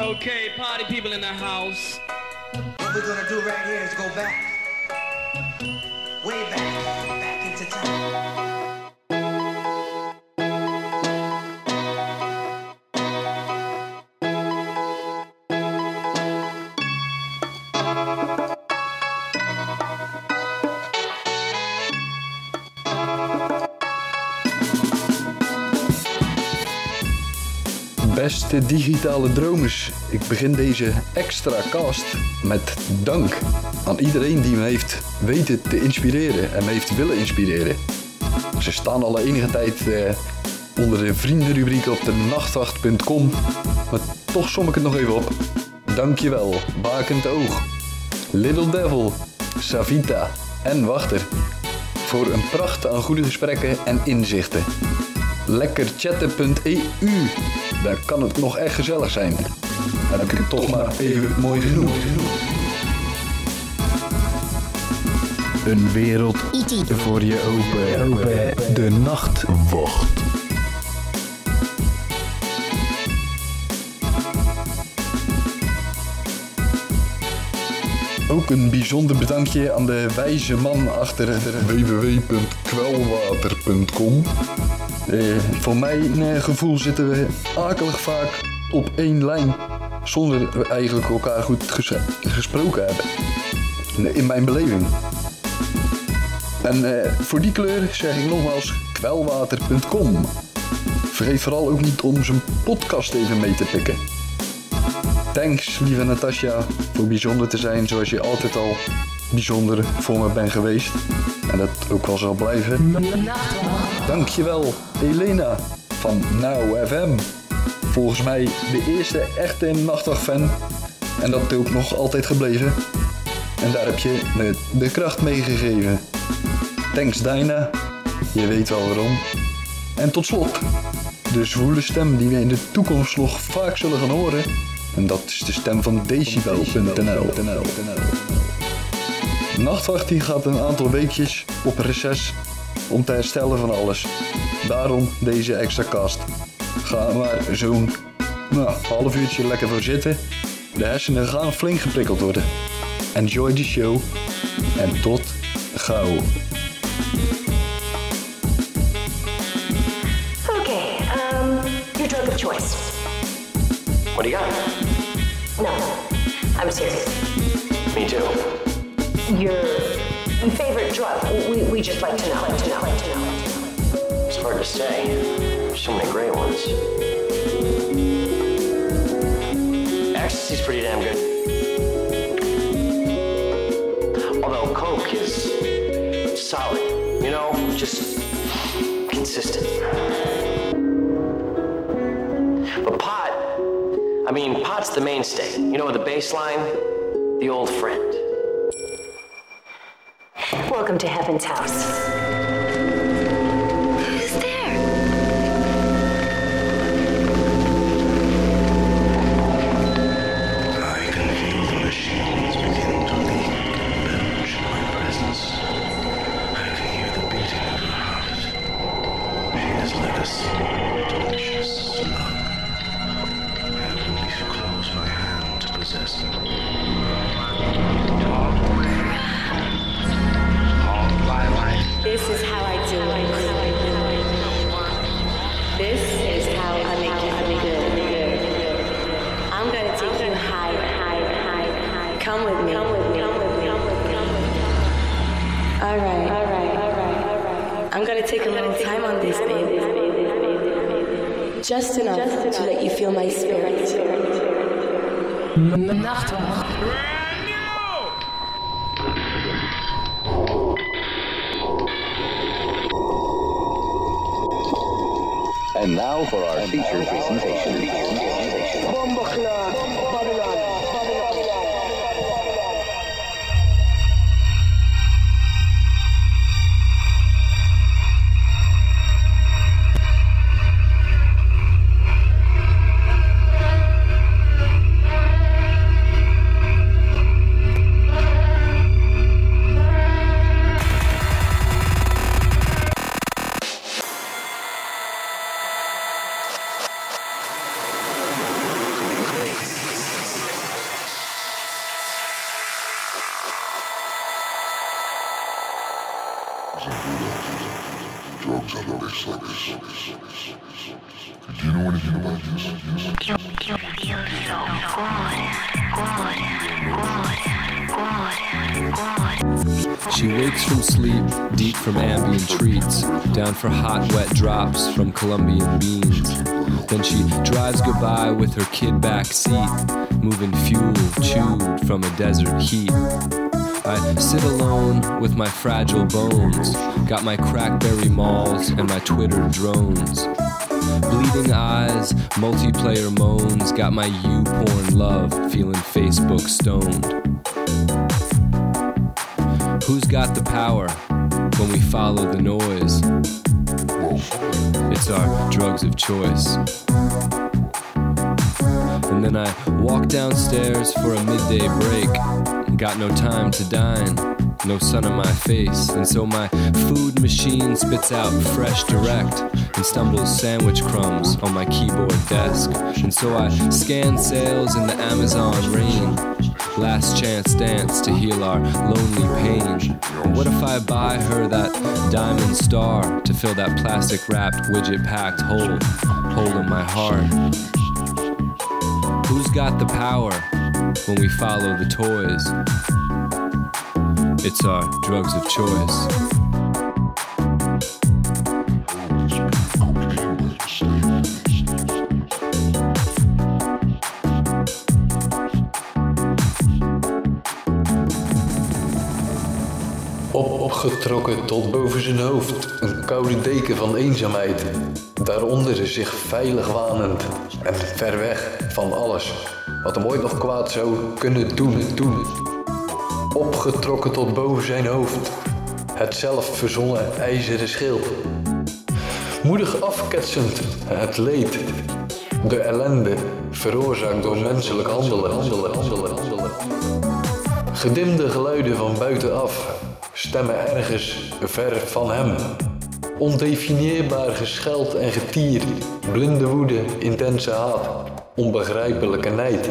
Okay, party people in the house. What we're gonna do right here is go back. Way back. Back into time. Beste digitale dromers, ik begin deze extra cast met dank aan iedereen die me heeft weten te inspireren en me heeft willen inspireren. Ze staan al enige tijd eh, onder de vriendenrubriek op de nachtwacht.com, maar toch som ik het nog even op. Dankjewel, Bakend Oog, Little Devil, Savita en Wachter voor een pracht aan goede gesprekken en inzichten. Lekkerchatten.eu, daar kan het nog echt gezellig zijn. Dan heb ik het toch maar even mooi genoemd. Een wereld voor je open. De nachtwacht. Ook een bijzonder bedankje aan de wijze man achter www.kwelwater.com. Eh, voor mijn eh, gevoel zitten we akelig vaak op één lijn. Zonder we eigenlijk elkaar goed ges- gesproken hebben. In mijn beleving. En eh, voor die kleur zeg ik nogmaals kwelwater.com. Vergeet vooral ook niet om zijn podcast even mee te pikken. Thanks, lieve Natasja, voor bijzonder te zijn zoals je altijd al bijzonder voor me bent geweest. En dat ook wel zal blijven. Dankjewel, Elena van Now FM. Volgens mij de eerste echte nachtwachtfan. En dat ook nog altijd gebleven. En daar heb je me de kracht meegegeven. Thanks Dinah, je weet wel waarom. En tot slot, de zwoele stem die we in de toekomst nog vaak zullen gaan horen. En dat is de stem van Decibel.nl. Nachtwacht die gaat een aantal weekjes op reces om te herstellen van alles. Daarom deze extra cast. Ga maar zo'n nou, half uurtje lekker voor zitten. De hersenen gaan flink geprikkeld worden. Enjoy the show en tot gauw. Okay, um, your drug of choice. What do you got? No, I'm serious. Me too. Your favorite drug. We, we just like to know. To know. To know. It's hard to say. There's so many great ones. Ecstasy's pretty damn good. Although Coke is solid, you know, just consistent. But pot, I mean, pot's the mainstay. You know, the baseline, the old friend. Welcome to Heaven's house. Just enough to let you feel my spirit. Nachtwacht. And now for our feature presentation. For hot, wet drops from Colombian beans. Then she drives goodbye with her kid back seat, moving fuel chewed from a desert heat. I sit alone with my fragile bones, got my crackberry malls and my Twitter drones. Bleeding eyes, multiplayer moans, got my U porn love, feeling Facebook stoned. Who's got the power when we follow the noise? It's our drugs of choice. And then I walk downstairs for a midday break. Got no time to dine, no sun on my face. And so my food machine spits out fresh direct and stumbles sandwich crumbs on my keyboard desk. And so I scan sales in the Amazon rain. Last chance dance to heal our lonely pain. What if I buy her that diamond star to fill that plastic wrapped widget packed hole, hole in my heart? Who's got the power when we follow the toys? It's our drugs of choice. Opgetrokken tot boven zijn hoofd, een koude deken van eenzaamheid. Daaronder zich veilig wanend en ver weg van alles wat hem ooit nog kwaad zou kunnen doen. doen. Opgetrokken tot boven zijn hoofd, het zelf verzonnen ijzeren schild. Moedig afketsend het leed, de ellende veroorzaakt door menselijk handelen. handelen, handelen, handelen. Gedimde geluiden van buitenaf stemmen ergens ver van hem. Ondefinieerbaar gescheld en getier, blinde woede, intense haat, onbegrijpelijke nijd.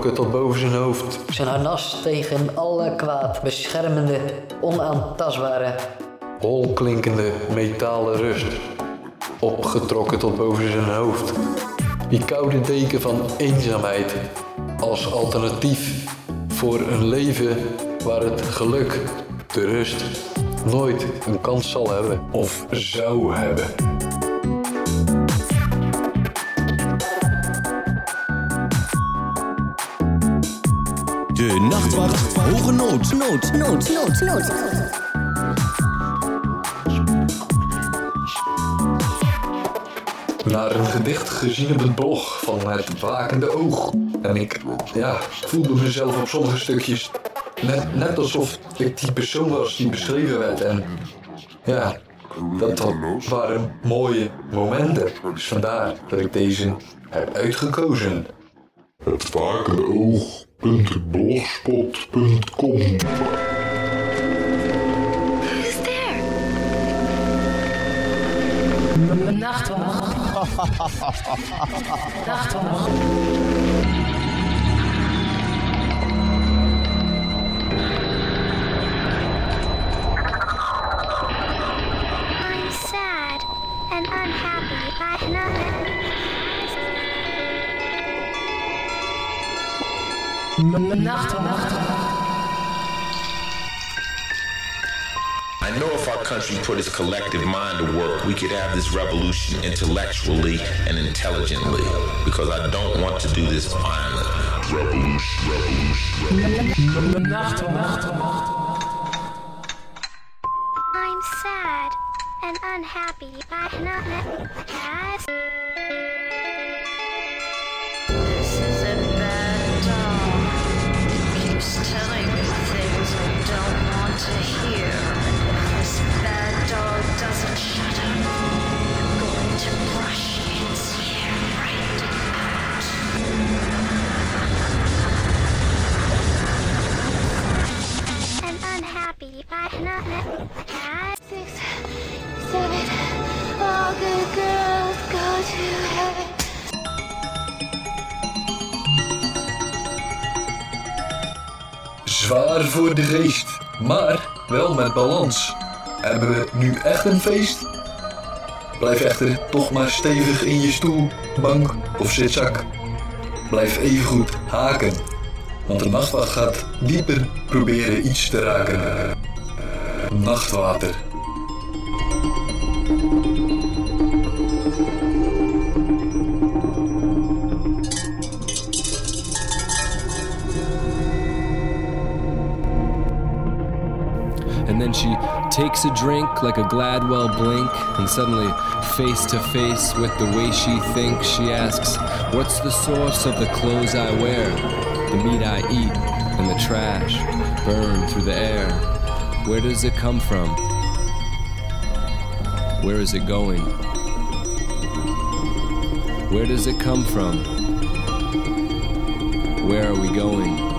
Tot boven zijn hoofd, Zijn harnas tegen alle kwaad, beschermende, onaantastbare. holklinkende metalen rust. Opgetrokken tot boven zijn hoofd. Die koude deken van eenzaamheid als alternatief voor een leven waar het geluk, de rust, nooit een kans zal hebben of zou hebben. De nachtwacht hoge nood. Nood, nood, nood, nood. Naar een gedicht gezien op het blog van het wakende oog. En ik, ja, voelde mezelf op sommige stukjes net, net alsof ik die persoon was die beschreven werd. En ja, dat, dat waren mooie momenten. Dus vandaar dat ik deze heb uitgekozen. Het wakende oog.blogspot.com Who's there? Nachtwacht. Nachtwacht. I'm sad and unhappy. I know. Nachtwacht. I know if our country put its collective mind to work, we could have this revolution intellectually and intelligently. Because I don't want to do this violently. Revolution, revolution, revolution. I'm sad and unhappy by not Six, seven, girls. Zwaar voor de geest, maar wel met balans. Hebben we nu echt een feest? Blijf echter toch maar stevig in je stoel, bank of zitzak. Blijf evengoed haken, want de nachtwacht gaat dieper proberen iets te raken. Nachtwater. And then she takes a drink like a Gladwell blink, and suddenly, face to face with the way she thinks, she asks, What's the source of the clothes I wear, the meat I eat, and the trash burned through the air? Where does it come from? Where is it going? Where does it come from? Where are we going?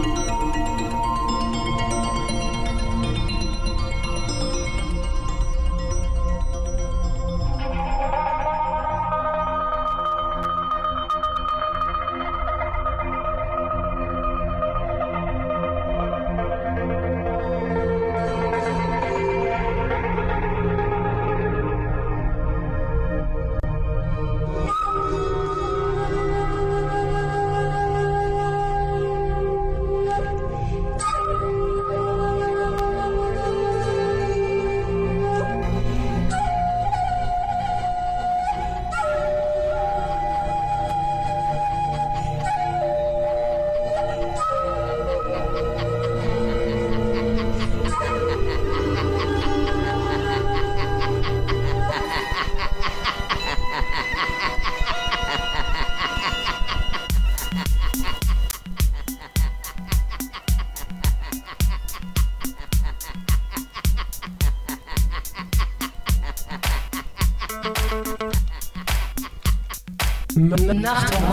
Nachtung.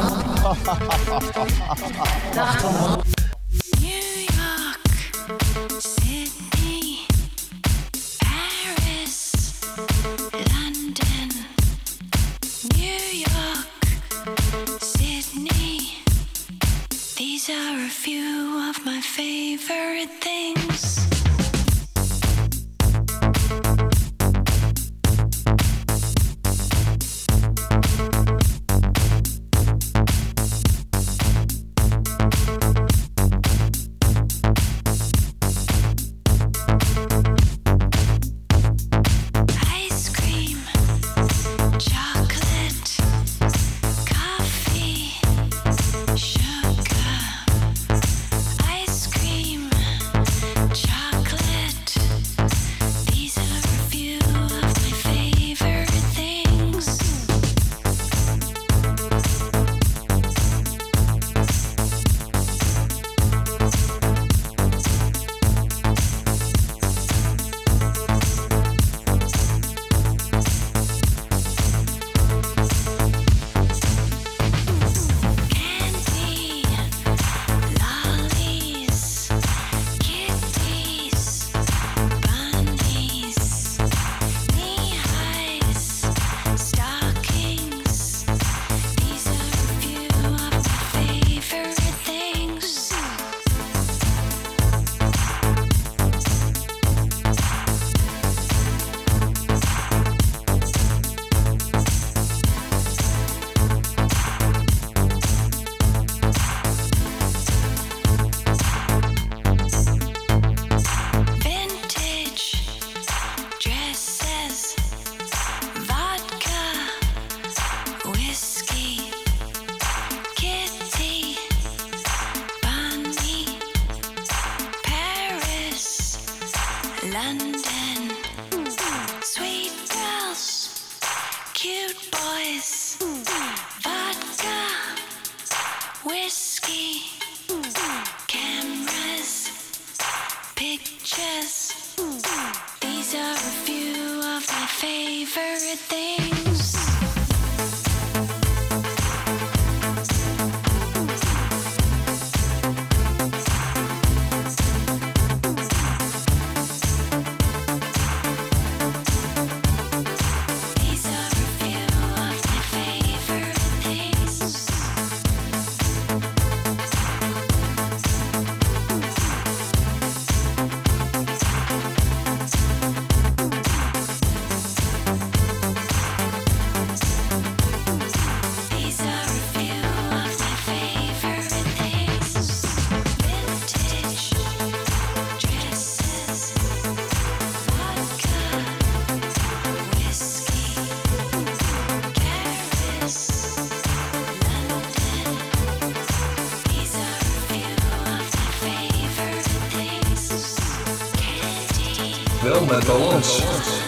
Nachtung. thing.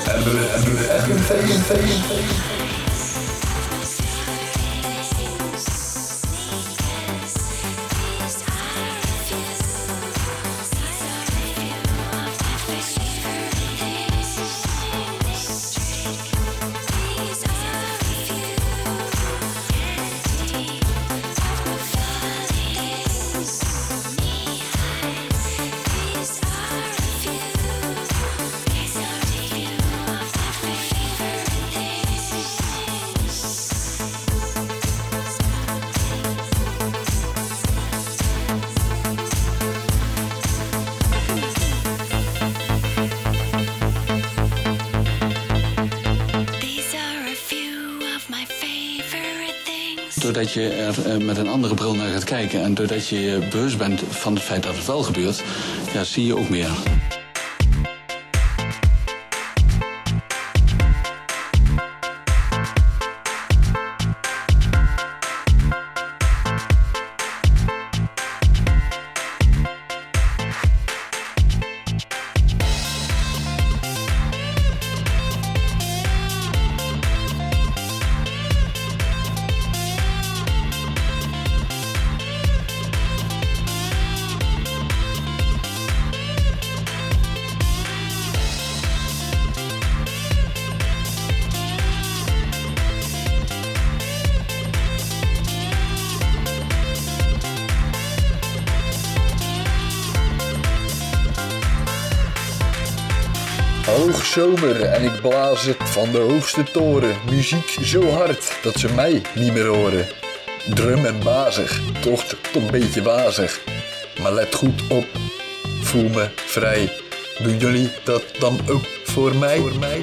Everything. Doordat je er eh, met een andere bril naar gaat kijken en doordat je je bewust bent van het feit dat het wel gebeurt, ja, zie je ook meer. Hoogzomer en ik blaas het van de hoogste toren. Muziek zo hard dat ze mij niet meer horen. Drum en bazig, toch, toch een beetje wazig. Maar let goed op, voel me vrij. Doen jullie dat dan ook voor mij? Voor mij?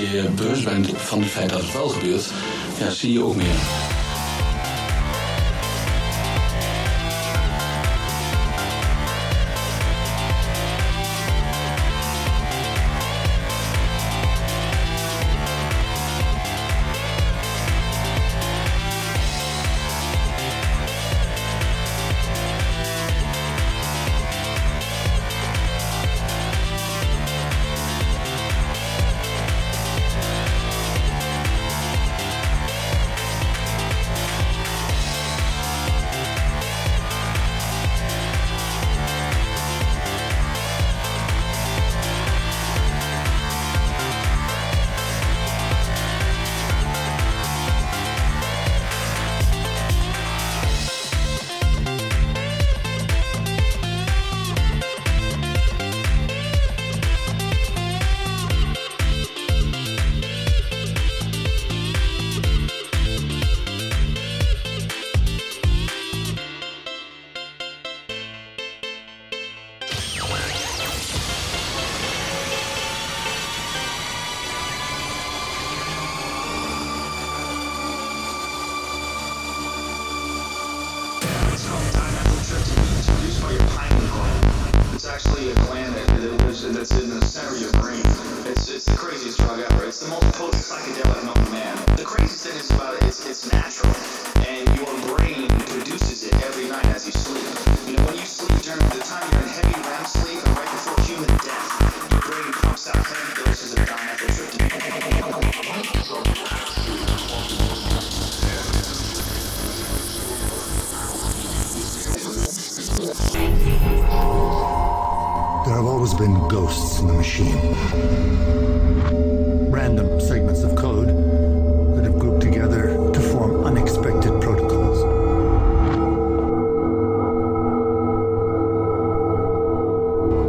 Je bewust bent van het feit dat het wel gebeurt, ja, zie je ook meer. Machine. Random segments of code that have grouped together to form unexpected protocols.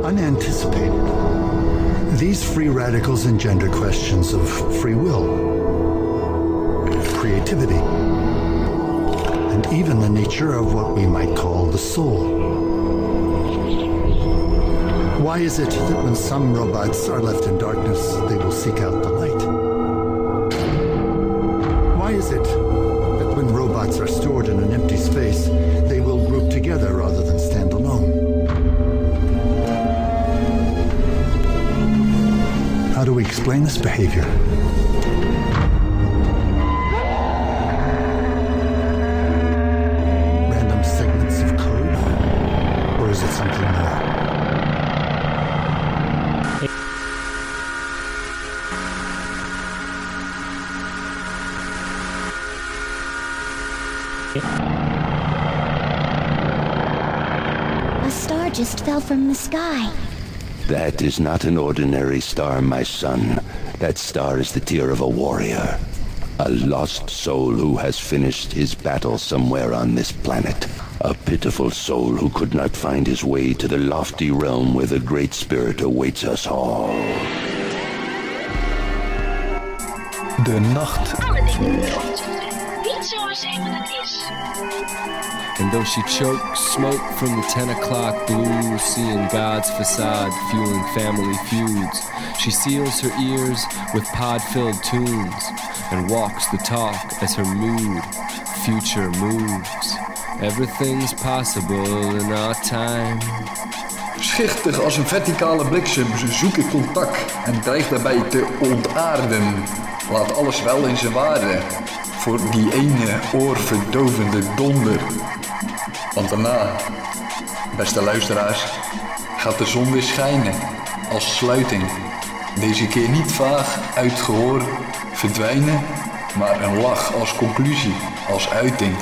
Unanticipated. These free radicals engender questions of free will, creativity, and even the nature of what we might call the soul. Why is it that when some robots are left in darkness, they will seek out the light? Why is it that when robots are stored in an empty space, they will group together rather than stand alone? How do we explain this behavior? Just fell from the sky. That is not an ordinary star, my son. That star is the tear of a warrior. A lost soul who has finished his battle somewhere on this planet. A pitiful soul who could not find his way to the lofty realm where the Great Spirit awaits us all. De nacht. Alle dingen niet zoals even het is. And though she choked smoke from the 10 o'clock blue, seeing God's facade fueling family feuds, she seals her ears with pod filled tunes and walks the talk as her mood, future moves. Everything's possible in our time. Schichtig als een verticale bliksem zoek ik contact en dreig daarbij te ontaarden. Laat alles wel in zijn waarde voor die ene oorverdovende donder. Want daarna, beste luisteraars, gaat de zon weer schijnen als sluiting. Deze keer niet vaag uit gehoor verdwijnen, maar een lach als conclusie, als uiting.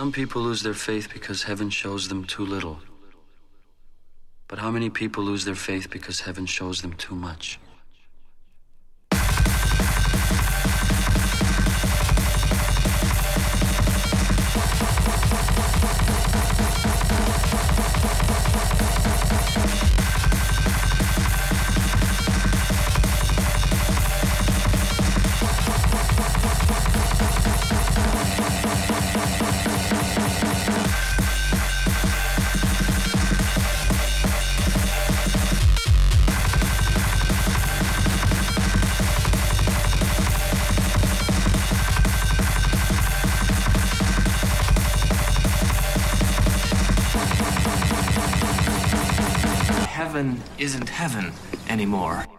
Some people lose their faith because heaven shows them too little. But how many people lose their faith because heaven shows them too much? Isn't heaven anymore.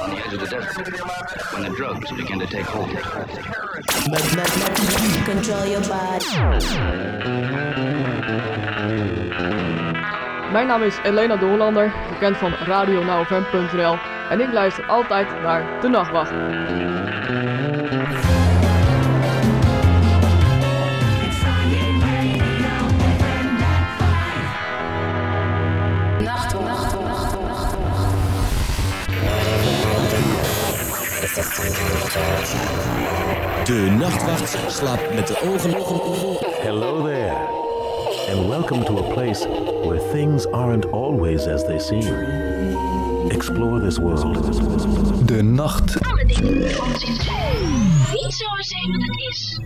On the edge of the desert, when the drugs begin to take hold. Control your body. Mijn naam is Elena de Hollander, bekend van RadioNowFM.nl en ik luister altijd naar De Nachtwacht. De nachtwacht slaapt met de ogen Hello there, and welcome to a place where things aren't always as they seem. Explore this world. De nacht. Alle dingen heen. Niet zoals even het is.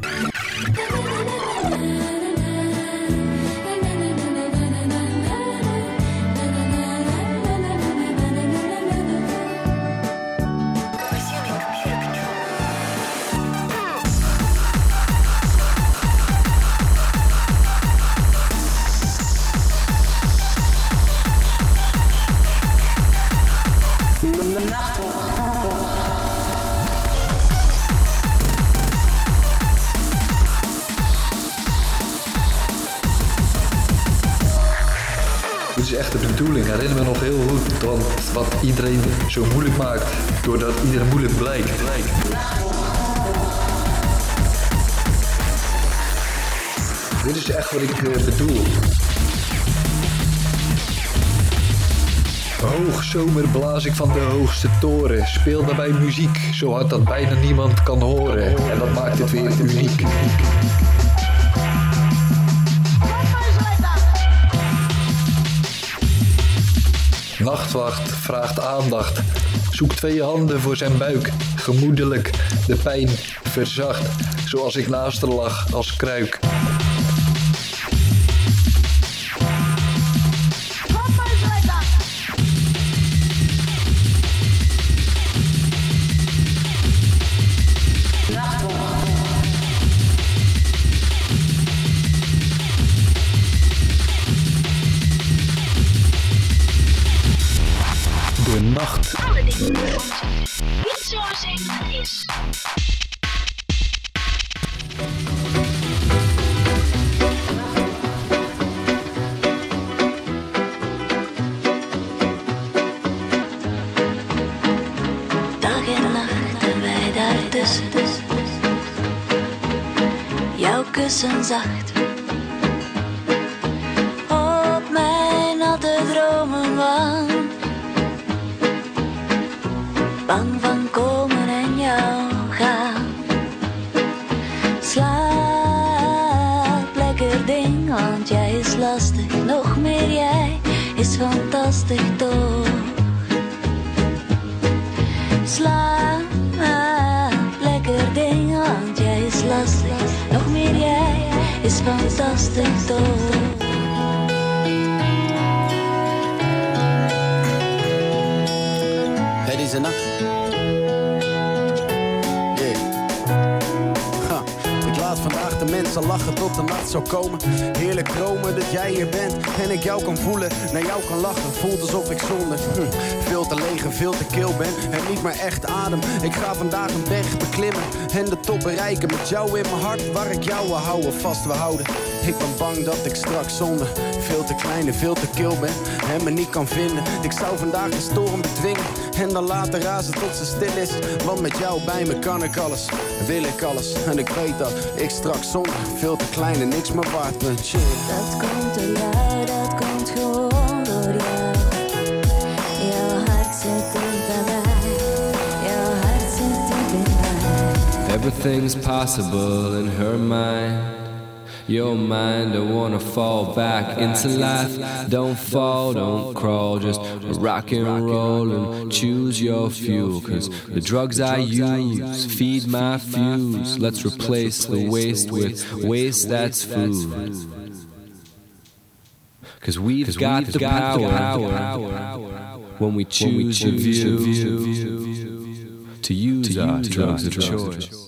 Iedereen zo moeilijk maakt. Doordat iedereen moeilijk blijkt. Dit is echt wat ik eh, bedoel. Hoog zomer blaas ik van de hoogste toren. Speel daarbij muziek, zo hard dat bijna niemand kan horen. En dat maakt het weer uniek. Nachtwacht vraagt aandacht. Zoek twee handen voor zijn buik. Gemoedelijk de pijn verzacht. Zoals ik naast haar lag als kruik. Bang van komen en jou gaan. Slaap lekker ding, want jij is lastig. Nog meer jij is fantastisch toch. Slaap lekker ding, want jij is lastig. Nog meer jij is fantastisch toch. Ik laat vandaag de mensen lachen tot de nacht zou komen. Heerlijk dromen dat jij hier bent en ik jou kan voelen, naar jou kan lachen. Voelt alsof ik zonder hm, veel te leeg en veel te kil ben en niet meer echt adem. Ik ga vandaag een berg beklimmen en de top bereiken met jou in mijn hart, waar ik jou wil houden, vast wil houden. Ik ben bang dat ik straks zonder veel te klein en veel te kil ben en me niet kan vinden. Ik zou vandaag de storm bedwingen en dan laten razen tot ze stil is. Want met jou bij me kan ik alles, wil ik alles. En ik weet dat ik straks zonder veel te klein en niks meer waard ben. Chill. Dat komt door jou, dat komt gewoon door jou. Jouw hart zit dicht bij mij. Jouw hart zit diep in mij. Everything's possible in her mind. Your mind, I wanna fall back into life. Don't fall, don't crawl, just rock and roll and choose your fuel. Cause the drugs I use feed my fuse. Let's replace the waste with waste that's food. Cause we've got the power when we choose a view to use our drugs of choice.